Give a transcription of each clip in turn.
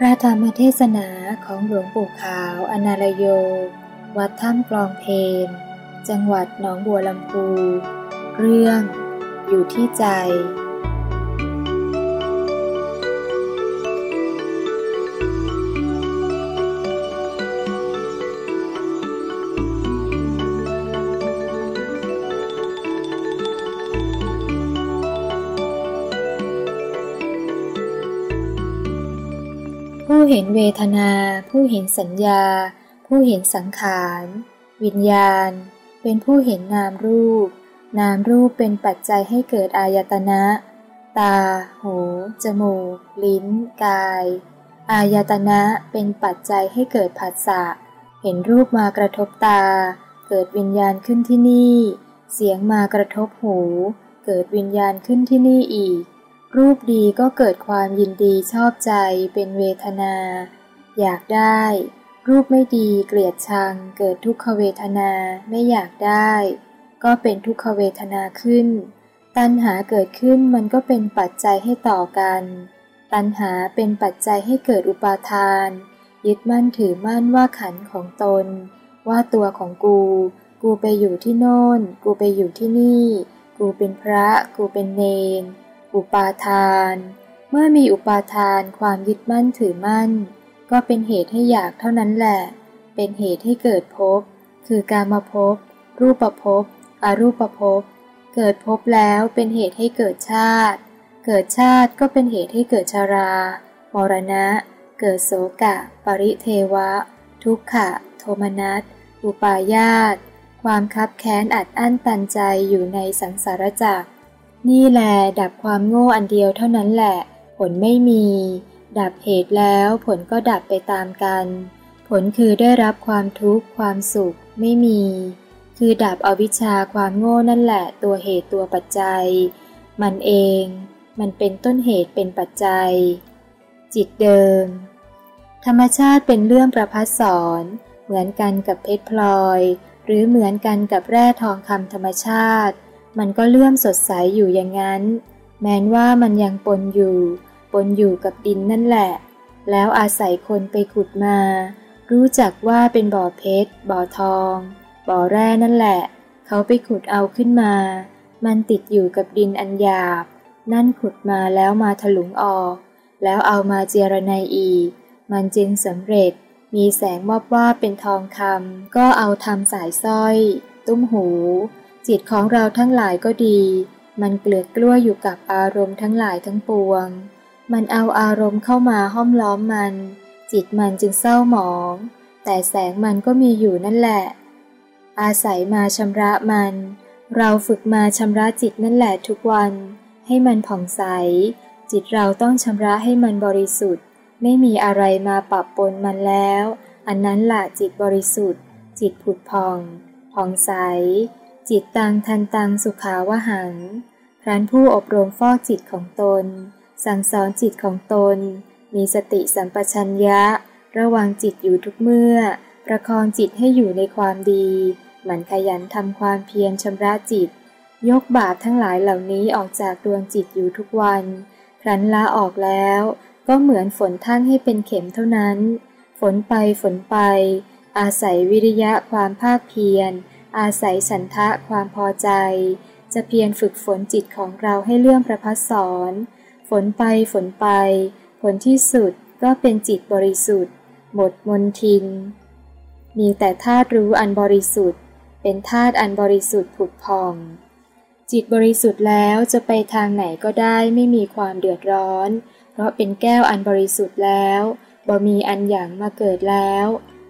พระธรรมเทศนาของหลวงปู่ขาวอนารโย วัดถ้ำกลองเพนจังหวัดหนองบัวลำพู เรื่อง อยู่ที่ใจ ผู้เห็นเวทนา ผู้เห็นสัญญา ผู้เห็นสังขาร วิญญาณ เป็นผู้เห็นนามรูป นามรูปเป็นปัจจัยให้เกิดอายตนะ ตา หู จมูก ลิ้น กาย อายตนะเป็นปัจจัยให้เกิดผัสสะ เห็นรูปมากระทบตา เกิดวิญญาณขึ้นที่นี่ เสียงมากระทบหู เกิดวิญญาณขึ้นที่นี่อีก รูปดีก็เกิดความยินดีชอบใจเป็นเวทนา อยากได้ รูปไม่ดีเกลียดชัง เกิดทุกขเวทนาไม่อยากได้ ก็เป็นทุกขเวทนาขึ้น ตัณหาเกิดขึ้นมันก็เป็นปัจจัยให้ต่อกัน ตัณหาเป็นปัจจัยให้เกิดอุปาทาน ยึดมั่นถือมั่นว่าขันของตน ว่าตัวของกู กูไปอยู่ที่โน่น กูไปอยู่ที่นี่ กูเป็นพระ กูเป็นเนน อุปาทาน เมื่อมีอุปาทานความยึดมั่นถือมั่น ก็เป็นเหตุให้อยากเท่านั้นแหละ เป็นเหตุให้เกิดภพ คือการมาภพ รูปภพ อรูปภพ เกิดภพแล้วเป็นเหตุให้เกิดชาติ เกิดชาติก็เป็นเหตุให้เกิดชารา มรณะ เกิดโสกะ ปริเทวะ ทุกขะ โทมนัส อุปาญาต ความคับแค้นอัดอั้นตันใจอยู่ในสังสารจักร นี่แหละดับความโง่อันเดียวเท่านั้นแหละ ผลไม่มี ดับเหตุแล้วผลก็ดับไปตามกัน ผลคือได้รับความทุกข์ความสุขไม่มี คือดับอวิชชาความโง่นั่นแหละ ตัวเหตุตัวปัจจัย มันเอง มันเป็นต้นเหตุเป็นปัจจัย จิตเดิม ธรรมชาติเป็นเรื่องประพัดสอนเหมือนกันกับเพชรพลอย หรือเหมือนกันกับแร่ทองคำธรรมชาติ มันก็เลื่อมสดใสอยู่อย่างนั้น แม้นว่ามันยังปนอยู่ ปนอยู่กับดินนั่นแหละ แล้วอาศัยคนไปขุดมา รู้จักว่าเป็นบ่อเพชร บ่อทอง บ่อแร่นั่นแหละ เขาไปขุดเอาขึ้นมา มันติดอยู่กับดินอันหยาบ นั่นขุดมาแล้วมาถลุงออก แล้วเอามาเจรไนอีก มันจึงสำเร็จ มีแสงมอบว่าเป็นทองคำก็เอาทำสายสร้อย ตุ้มหู จิตของเราทั้งหลายก็ดี มันเกลือกกล้วอยู่กับอารมณ์ทั้งหลายทั้งปวง มันเอาอารมณ์เข้ามาห้อมล้อมมัน จิตมันจึงเศร้าหมอง แต่แสงมันก็มีอยู่นั่นแหละ อาศัยมาชำระมัน เราฝึกมาชำระจิตนั่นแหละทุกวัน ให้มันผ่องใส จิตเราต้องชำระให้มันบริสุทธิ์ ไม่มีอะไรมาปรับปนมันแล้ว อันนั้นแหละจิตบริสุทธิ์ จิตผุดพองผ่องใส จิตตังทันตังสุขาวหัง ครั้นผู้อบรมฟอกจิตของตน สั่งสอนจิตของตน มีสติสัมปชัญญะ ระวังจิตอยู่ทุกเมื่อ ประคองจิตให้อยู่ในความดี หมั่นขยันทำความเพียรชำระจิต ยกบาปทั้งหลายเหล่านี้ออกจากดวงจิตอยู่ทุกวัน ครั้นละออกแล้ว ก็เหมือนฝนทั้งให้เป็นเข็มเท่านั้น ฝนไปฝนไป อาศัยวิริยะความภาคเพียร อาศัยสันทะความพอใจ จะเพียรฝึกฝนจิตของเราให้เลื่อมประพัสสอนฝนไปฝนไป ผลที่สุดก็เป็นจิตบริสุทธิ์ หมดมนทิน มีแต่ธาตุรู้อันบริสุทธิ์ เป็นธาตุอันบริสุทธิ์ผุดพอง จิตบริสุทธิ์แล้วจะไปทางไหนก็ได้ไม่มีความเดือดร้อน เพราะเป็นแก้วอันบริสุทธิ์แล้วบ่มีอันอย่างมาเกิดแล้ว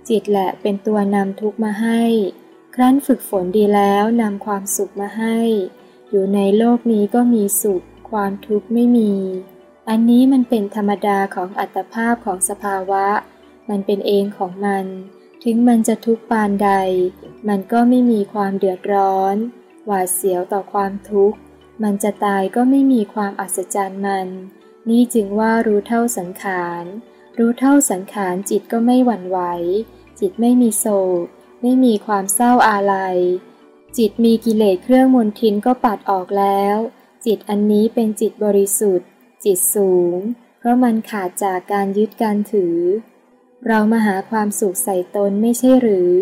จิตแหละเป็นตัวนำทุกมาให้ ครั้นฝึกฝนดีแล้วนำความสุขมาให้ อยู่ในโลกนี้ก็มีสุข ความทุกข์ไม่มี อันนี้มันเป็นธรรมดาของอัตภาพของสภาวะ มันเป็นเองของมัน ถึงมันจะทุกข์ปานใด มันก็ไม่มีความเดือดร้อน หวาดเสียวต่อความทุกข์ มันจะตายก็ไม่มีความอัศจรรย์มัน นี่จึงว่ารู้เท่าสังขาร รู้เท่าสังขารจิตก็ไม่หวั่นไหว จิตไม่มีโศก ไม่มีความเศร้าอาลัย จิตมีกิเลสเครื่องมนทินก็ปัดออกแล้ว จิตอันนี้เป็นจิตบริสุทธิ์ จิตสูง เพราะมันขาดจากการยึดการถือ เรามาหาความสุขใส่ตนไม่ใช่หรือ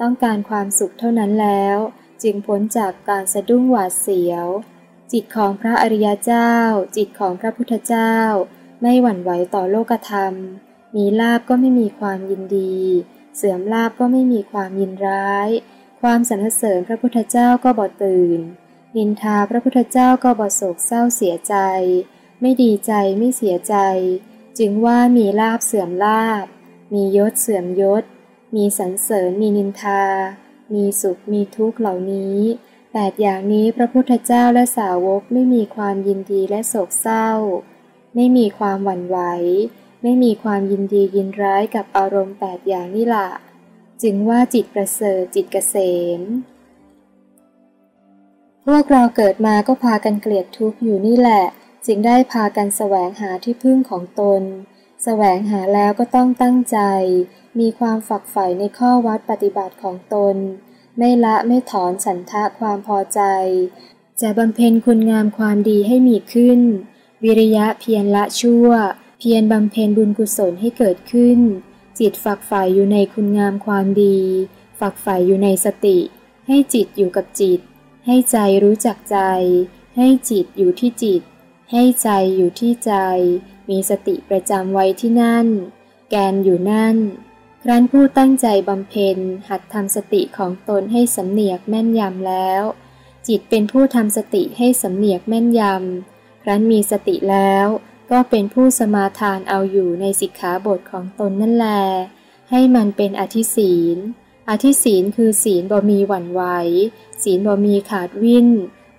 ต้องการความสุขเท่านั้นแล้ว จึงพ้นจากการสะดุ้งหวาดเสียว จิตของพระอริยเจ้า จิตของพระพุทธเจ้า ไม่หวั่นไหวต่อโลกธรรม มีลาบก็ไม่มีความยินดี เสื่อมลาบก็ไม่มีความยินร้าย ความสรรเสริญพระพุทธเจ้าก็บ่ตื่น นินทาพระพุทธเจ้าก็บ่โศกเศร้าเสียใจ ไม่ดีใจไม่เสียใจ จึงว่ามีลาบเสื่อมลาบ มียศเสื่อมยศ มีสรรเสริญมีนินทา มีสุขมีทุกข์เหล่านี้แปดอย่างนี้พระพุทธเจ้าและสาวกไม่มีความยินดีและโศกเศร้า ไม่มีความหวั่นไหว ไม่มีความยินดียินร้ายกับอารมณ์แปดอย่างนี่ละจึงว่าจิตประเสริฐจิตเกษม พวกเราเกิดมาก็พากันเกลียดทุกข์อยู่นี่แหละ จึงได้พากันแสวงหาที่พึ่งของตน แสวงหาแล้วก็ต้องตั้งใจ มีความฝักใฝ่ในข้อวัดปฏิบัติของตน ไม่ละไม่ถอนฉันทะความพอใจ จะบำเพ็ญคุณงามความดีให้มีขึ้น วิริยะเพียรละชั่ว เพียรบำเพ็ญบุญกุศลให้เกิดขึ้น จิตฝักใฝ่อยู่ในคุณงามความดี ฝักใฝ่อยู่ในสติ ให้จิตอยู่กับจิต ให้ใจรู้จักใจ ให้จิตอยู่ที่จิต ให้ใจอยู่ที่ใจ มีสติประจำไว้ที่นั่น แกนอยู่นั่น ครั้นผู้ตั้งใจบำเพ็ญหัดทำสติของตนให้สำเนียกแม่นยำแล้ว จิตเป็นผู้ทำสติให้สำเนียกแม่นยำครั้นมีสติแล้ว ก็เป็นผู้สมาทานเอาอยู่ในสิกขาบทของตนนั่นแล ให้มันเป็นอธิศีล อธิศีลคือศีลบ่มีหวั่นไหว ศีลบ่มีขาดวิ่น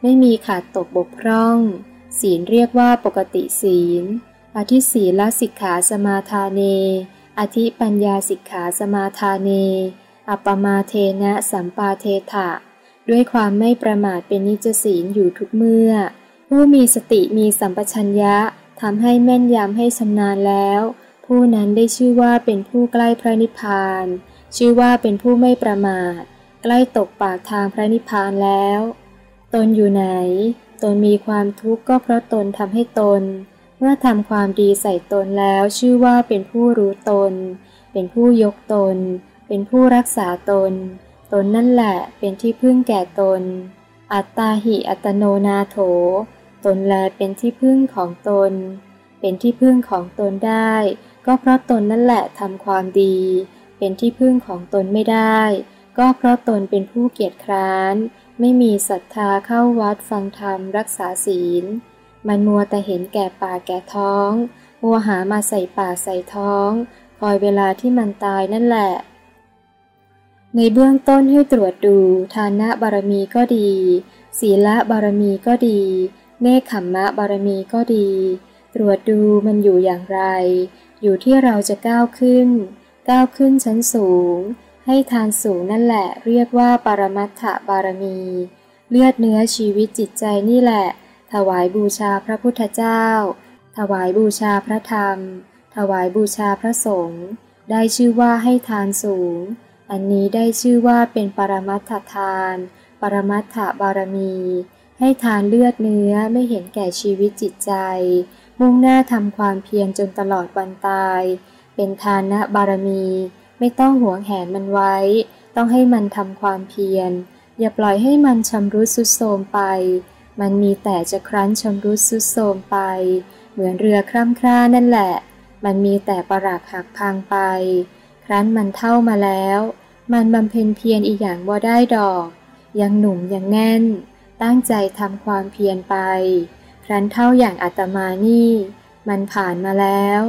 ไม่มีขาดตกบกพร่อง ศีลเรียกว่าปกติศีล อธิศีลสิกขาสมาทาเน อธิปัญญาสิกขาสมาทาเน อัปมาเทนะสัมปาเทถะ ด้วยความไม่ประมาทเป็นนิจศีลอยู่ทุกเมื่อ ผู้มีสติมีสัมปชัญญะ ทำให้แม่นยำให้ชำนาญแล้ว ผู้นั้นได้ชื่อว่าเป็นผู้ใกล้พระนิพพาน ชื่อว่าเป็นผู้ไม่ประมาท ใกล้ตกปากทางพระนิพพานแล้ว ตนอยู่ไหน ตนมีความทุกข์ก็เพราะตนทำให้ตน เมื่อทำความดีใส่ตนแล้วชื่อว่าเป็นผู้รู้ตน เป็นผู้ยกตน เป็นผู้รักษาตน ตนนั่นแหละเป็นที่พึ่งแก่ตน อัตตาหิอัตโนนาโถ ตนแลเป็นที่พึ่งของตน เป็นที่พึ่งของตนได้ ก็เพราะตนนั่นแหละทำความดี เป็นที่พึ่งของตนไม่ได้ ก็เพราะตนเป็นผู้เกียจคร้าน ไม่มีศรัทธาเข้าวัดฟังธรรมรักษาศีล มันมัวแต่เห็นแก่ป่าแก่ท้อง มัวหามาใส่ป่าใส่ท้อง คอยเวลาที่มันตายนั่นแหละ ในเบื้องต้นให้ตรวจดูทานะบารมีก็ดี ศีละบารมีก็ดี เนคขมมะบารมีก็ดี ตรวจดูมันอยู่อย่างไร อยู่ที่เราจะก้าวขึ้น ก้าวขึ้นชั้นสูง ให้ทานสูงนั่นแหละเรียกว่าปรมัตถบารมี เลือดเนื้อชีวิตจิตใจนี่แหละ ถวายบูชาพระพุทธเจ้า ถวายบูชาพระธรรม ถวายบูชาพระสงฆ์ได้ชื่อว่าให้ทานสูง อันนี้ได้ชื่อว่าเป็นปรมัตถทาน ปรมัตถบารมี ให้ทานเลือดเนื้อไม่เห็นแก่ชีวิตจิตใจ มุ่งหน้าทำความเพียรจนตลอดวันตาย เป็นทานนะบารมี ไม่ต้องหวงแหนมันไว้ ต้องให้มันทำความเพียร อย่าปล่อยให้มันชำรุดสุดโทมไป มันมีแต่จะครั้นชำรุดสุดโทมไป เหมือนเรือคร่ำคร่านั่นแหละ มันมีแต่ประหลักหักพังไป ครั้นมันเท่ามาแล้ว มันบำเพ็ญเพียรอีกอย่างว่าได้ดอก ยังหนุ่มยังแน่น ตั้งใจทำความเพียรไป ครั้นเท่าอย่างอาตมานี่ มันผ่านมาแล้ว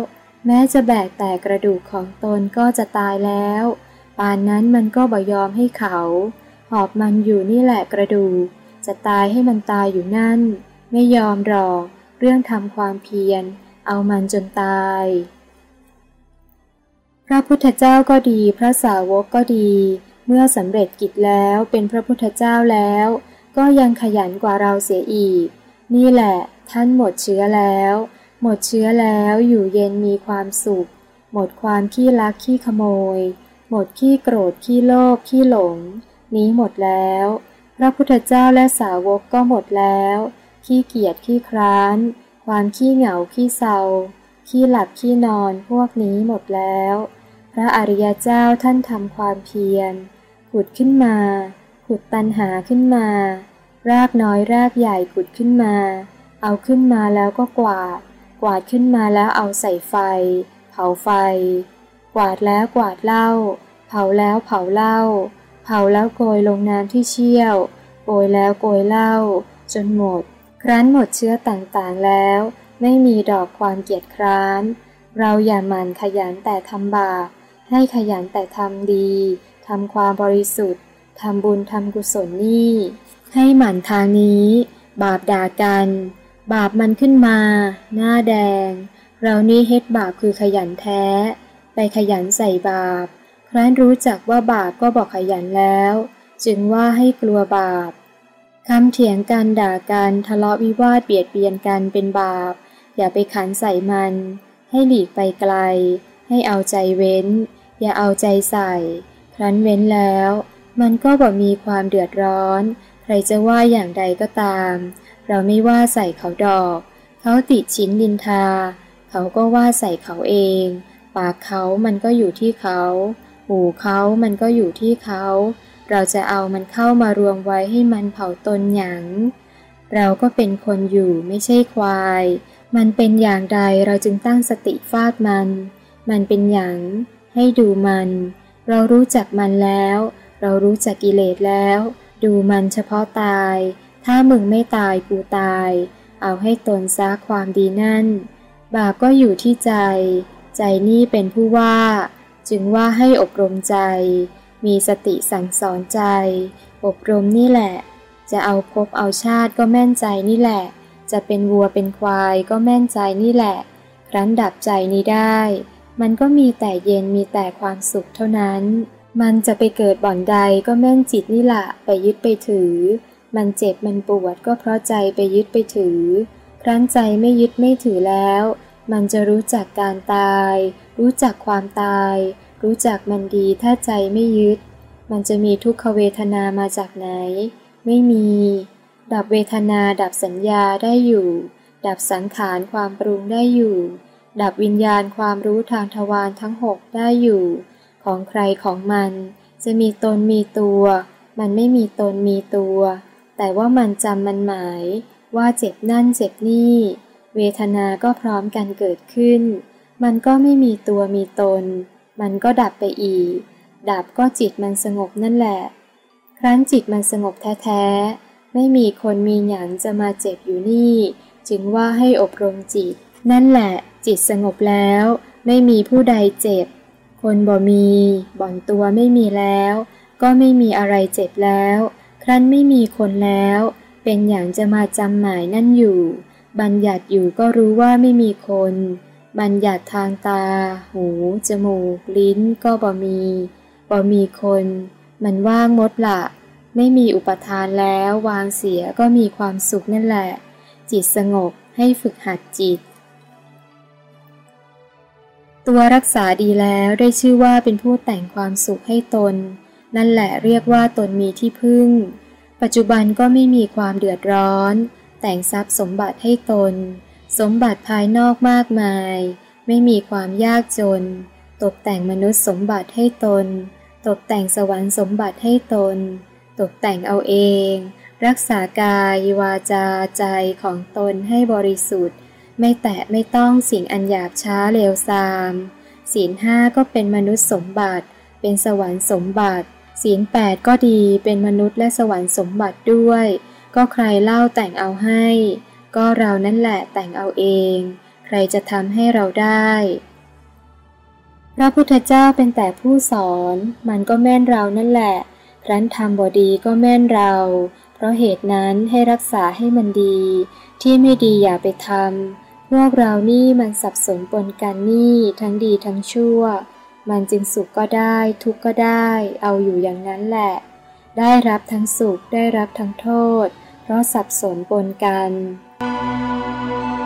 แม้จะแบกแต่กระดูกของตนก็จะตายแล้ว ปานนั้นมันก็บ่ยอมให้เขา หอบมันอยู่นี่แหละกระดูก จะตายให้มันตายอยู่นั่น ไม่ยอมหรอก เรื่องทำความเพียร เอามันจนตาย พระพุทธเจ้าก็ดี พระสาวกก็ดี เมื่อสำเร็จกิจแล้วเป็นพระพุทธเจ้าแล้ว ก็ยังขยันกว่าเราเสียอีก นี่แหละ ท่านหมดเชื้อแล้ว หมดเชื้อแล้วอยู่เย็นมีความสุข หมดความขี้ลักขี้ขโมย หมดขี้โกรธขี้โลภขี้หลง นี้หมดแล้ว พระพุทธเจ้าและสาวกก็หมดแล้ว ขี้เกียจขี้คร้าน ความขี้เหงาขี้เศร้าขี้หลับขี้นอนพวกนี้หมดแล้ว พระอริยเจ้าท่านทำความเพียร ขุดขึ้นมา ขุดตันหาขึ้นมา รากน้อยรากใหญ่ขุดขึ้นมา เอาขึ้นมาแล้วก็กวาด กวาดขึ้นมาแล้วเอาใส่ไฟ เผาไฟ กวาดแล้วกวาดเหล้า เผาแล้วเผาเหล้า เผาแล้วโกยลงน้ำที่เชี่ยว โกยแล้วโกยเหล้า จนหมด ครั้นหมดเชื้อต่างๆแล้ว ไม่มีดอกความเกียจคร้าน เราอย่าหมั่นขยันแต่ทำบาป ให้ขยันแต่ทำดี ทำความบริสุทธิ์ ทำบุญทำกุศลนี่ ให้หมั่นทางนี้ บาปด่ากัน บาปมันขึ้นมา หน้าแดง เรานี่เฮ็ดบาปคือขยันแท้ ไปขยันใส่บาป ครั้นรู้จักว่าบาปก็บอกขยันแล้ว จึงว่าให้กลัวบาปคำเถียงกันด่ากันทะเลาะวิวาทเบียดเบียนกันเป็นบาป อย่าไปขันใส่มัน ให้หลีกไปไกล ให้เอาใจเว้น อย่าเอาใจใส่ ครั้นเว้นแล้ว มันก็บ่มีความเดือดร้อน รจะว่าอย่างใดก็ตาม เราไม่ว่าใส่เขาดอก เขาติดชิ้นดินทา เขาก็ว่าใส่เขาเอง ปากเขามันก็อยู่ที่เขา หูเขามันก็อยู่ที่เขา เราจะเอามันเข้ามารวมไว้ให้มันเผาตนหยัง เราก็เป็นคนอยู่ไม่ใช่ควาย มันเป็นอย่างใดเราจึงตั้งสติฟาดมัน มันเป็นอย่าง ให้ดูมัน เรารู้จักมันแล้ว เรารู้จักกิเลสแล้ว ดูมันเฉพาะตาย ถ้ามึงไม่ตายกูตาย เอาให้ตนซะความดีนั่น บาปก็อยู่ที่ใจ ใจนี่เป็นผู้ว่า จึงว่าให้อบรมใจ มีสติสั่งสอนใจ อบรมนี่แหละ จะเอาพบเอาชาติก็แม่นใจนี่แหละ จะเป็นวัวเป็นควายก็แม่นใจนี่แหละ ครั้นดับใจนี้ได้ มันก็มีแต่เย็นมีแต่ความสุขเท่านั้น มันจะไปเกิดบ่อนใดก็แม่นจิตนี่แหละไปยึดไปถือ มันเจ็บมันปวดก็เพราะใจไปยึดไปถือ ครั้นใจไม่ยึดไม่ถือแล้ว มันจะรู้จักการตาย รู้จักความตาย รู้จักมันดีถ้าใจไม่ยึด มันจะมีทุกขเวทนามาจากไหน ไม่มี ดับเวทนาดับสัญญาได้อยู่ ดับสังขารความปรุงได้อยู่ ดับวิญญาณความรู้ทางทวารทั้งหกได้อยู่ ของใครของมัน จะมีตนมีตัว มันไม่มีตนมีตัว แต่ว่ามันจำมันหมาย ว่าเจ็บนั่นเจ็บนี่ เวทนาก็พร้อมกันเกิดขึ้น มันก็ไม่มีตัวมีตน มันก็ดับไปอีก ดับก็จิตมันสงบนั่นแหละ ครั้นจิตมันสงบแท้ๆ ไม่มีคนมีหยันจะมาเจ็บอยู่นี่ จึงว่าให้อบรมจิต นั่นแหละ จิตสงบแล้ว ไม่มีผู้ใดเจ็บ คนบ่มี บ่อนตัวไม่มีแล้ว ก็ไม่มีอะไรเจ็บแล้ว ครั้นไม่มีคนแล้ว เป็นอย่างจะมาจำหมายนั่นอยู่ บัญญัติอยู่ก็รู้ว่าไม่มีคน บัญญัติทางตา หู จมูก ลิ้นก็บ่มี บ่มีคน มันว่างมดละไม่มีอุปทานแล้ววางเสียก็มีความสุขนั่นแหละ จิตสงบให้ฝึกหัดจิต ตัวรักษาดีแล้วได้ชื่อว่าเป็นผู้แต่งความสุขให้ตน นั่นแหละเรียกว่าตนมีที่พึ่ง ปัจจุบันก็ไม่มีความเดือดร้อน แต่งทรัพย์สมบัติให้ตน สมบัติภายนอกมากมาย ไม่มีความยากจน ตกแต่งมนุษย์สมบัติให้ตน ตกแต่งสวรรค์สมบัติให้ตน ตกแต่งเอาเอง รักษากายวาจาใจของตนให้บริสุทธิ์ ไม่แตะไม่ต้องสิ่งอันหยาบช้าเลวทรามศีลห้าก็เป็นมนุษย์สมบัติ เป็นสวรรค์สมบัติ ศีลแปดก็ดีเป็นมนุษย์และสวรรค์สมบัติด้วย ก็ใครเล่าแต่งเอาให้ ก็เรานั่นแหละแต่งเอาเอง ใครจะทำให้เราได้ พระพุทธเจ้าเป็นแต่ผู้สอน มันก็แม่นเรานั่นแหละ ครั้นทำบอดีก็แม่นเรา เพราะเหตุนั้นให้รักษาให้มันดี ที่ไม่ดีอย่าไปทำ พวกเรานี่มันสับสนปนกันนี่ทั้งดีทั้งชั่ว มันจึงสุขก็ได้ ทุกข์ก็ได้ เอาอยู่อย่างนั้นแหละ ได้รับทั้งสุขได้รับทั้งโทษ เพราะสับสนปนกัน Thank you.